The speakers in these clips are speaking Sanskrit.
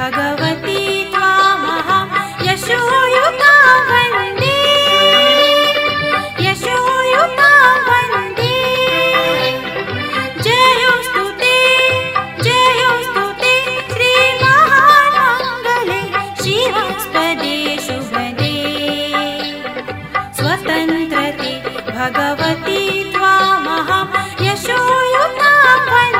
भगवती त्वामहं यशोयुता वन्दे यशोयुता वन्दे जयोस्तु जयुस्तुति शिवस्पदेशमदे स्वतन्त्रते भगवती त्वामः यशोयुता वन्दे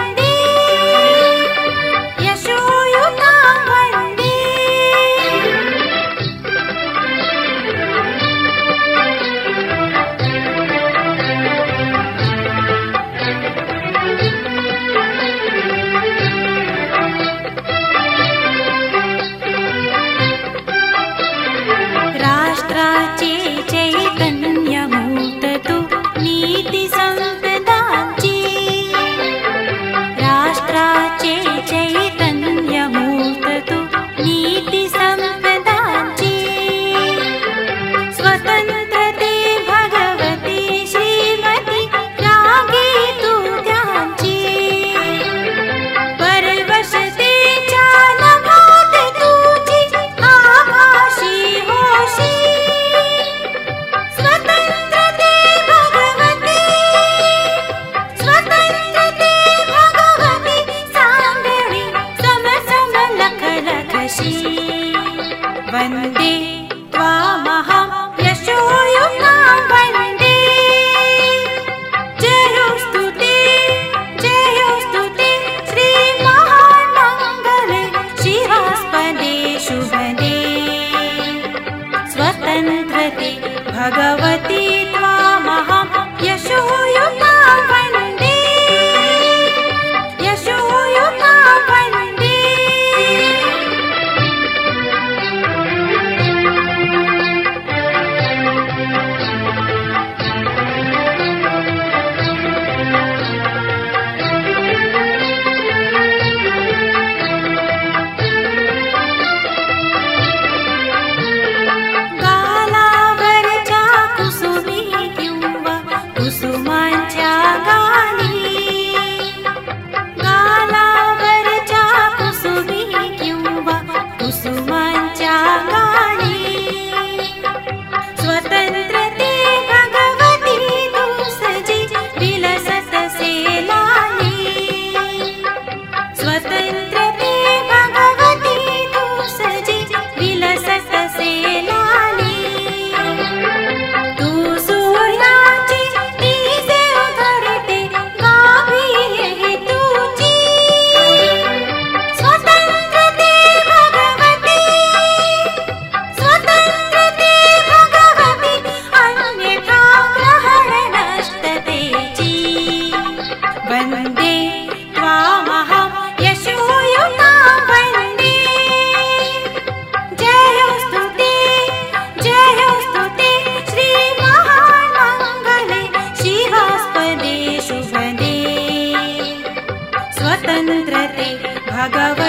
I Raghav.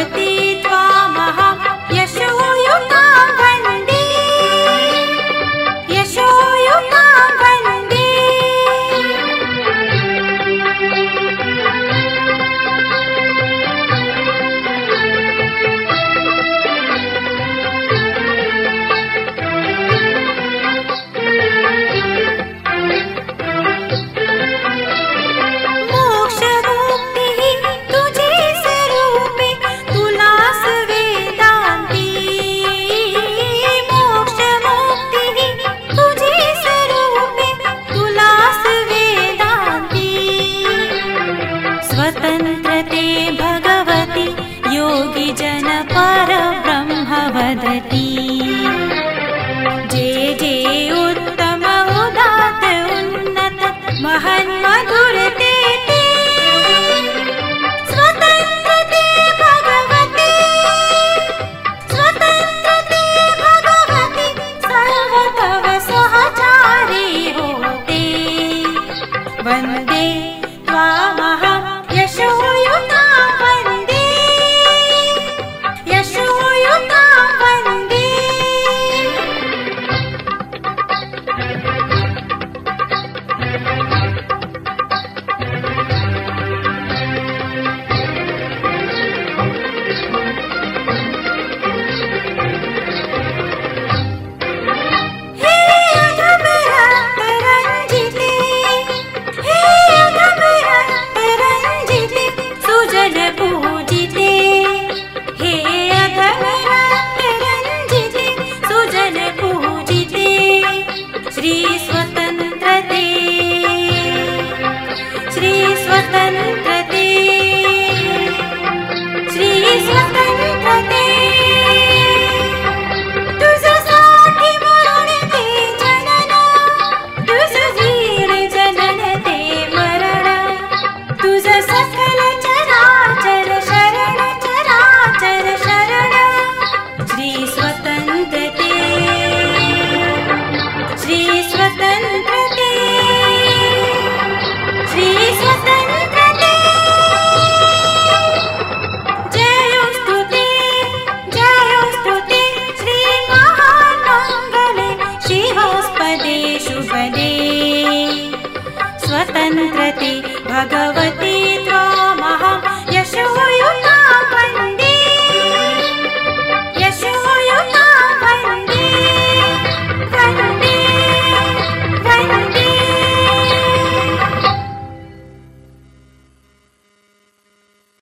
भारती